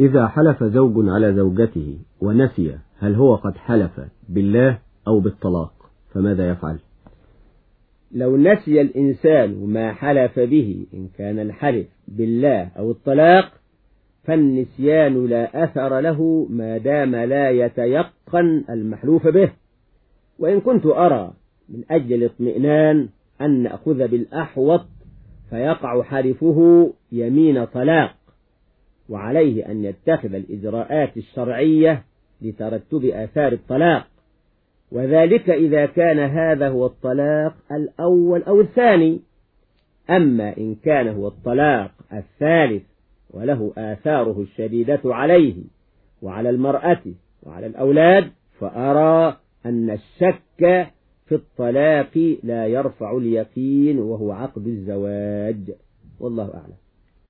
إذا حلف زوج على زوجته ونسي هل هو قد حلف بالله أو بالطلاق؟ فماذا يفعل؟ لو نسي الإنسان ما حلف به إن كان الحلف بالله أو الطلاق فالنسيان لا أثر له ما دام لا يتيقن المحلوف به. وإن كنت أرى من أجل الاطمئنان أن نأخذ بالأحوط فيقع حلفه يمين طلاق. وعليه أن يتخذ الإجراءات الشرعية لترتب آثار الطلاق. وذلك إذا كان هذا هو الطلاق الأول أو الثاني. أما إن كان هو الطلاق الثالث وله آثاره الشديدة عليه وعلى المرأة وعلى الأولاد فأرى أن الشك في الطلاق لا يرفع اليقين وهو عقد الزواج. والله أعلم.